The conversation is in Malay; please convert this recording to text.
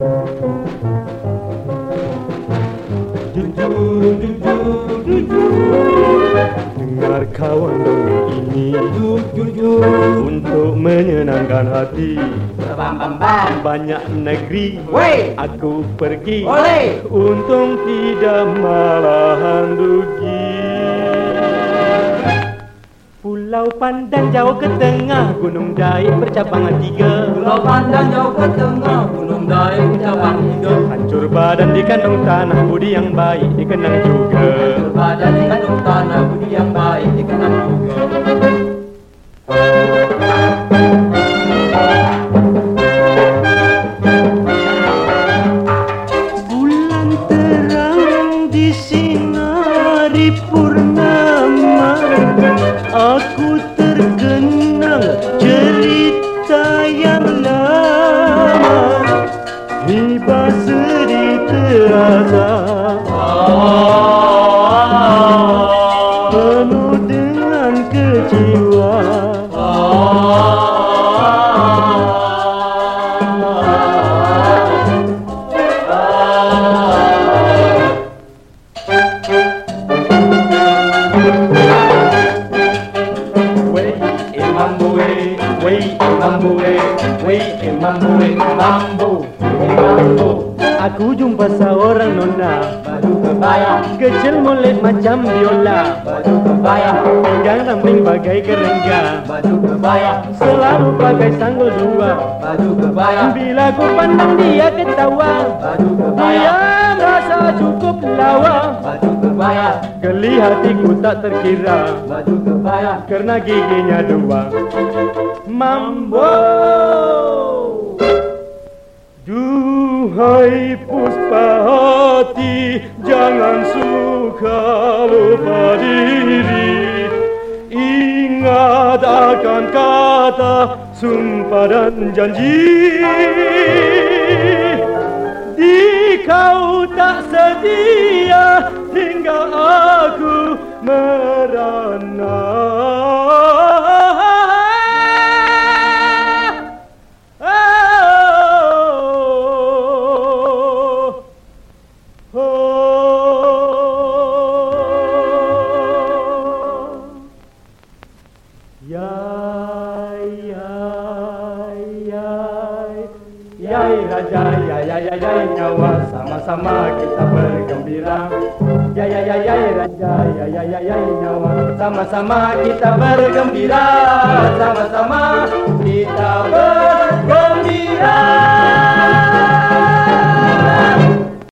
Jujur, jujur, jujur. Dengar kawan dongeng ini. Jujur, Untuk menyenangkan hati. Bam bam bam. Banyak negeri. Wey. Aku pergi. Oleh. Untung tidak malahan rugi. Pulau Pandan jauh ke tengah Gunung Daik bercabangan tiga. Pulau Pandan jauh ke tengah, badan di kandung tanah Budi yang baik dikenang juga Berbadan di kandung tanah, budi yang baik dikenal juga. Bulan terang di sinari purnama Aku terkenang cerita yang lama wey, mambo wey, wey mambo wey, mambo, wey mambo. Aku jumpa seorang nona Baju kebaya, Kecil molek macam biola baju kebaya, Ramping bagai kerengga. Baju kebaya, Selalu pakai sanggul dua. Baju kebaya, Bila ku pandang dia ketawa. Baju kebaya, Dia merasa cukup lawa. Baju kebaya, Geli hatiku tak terkira. Baju kebaya. Karena giginya dua. Mambo. Duhai puspa hati Jangan suka lupa diri Akan kata Sumpah dan janji. Di kau tak sedia Hingga aku merana Yai, raja, yai, yai, yai, yai nyawa, sama-sama kita bergembira. Yai, yai, yai, yai raja, yai, yai, yai, yai nyawa, sama-sama kita bergembira, sama-sama kita bergembira.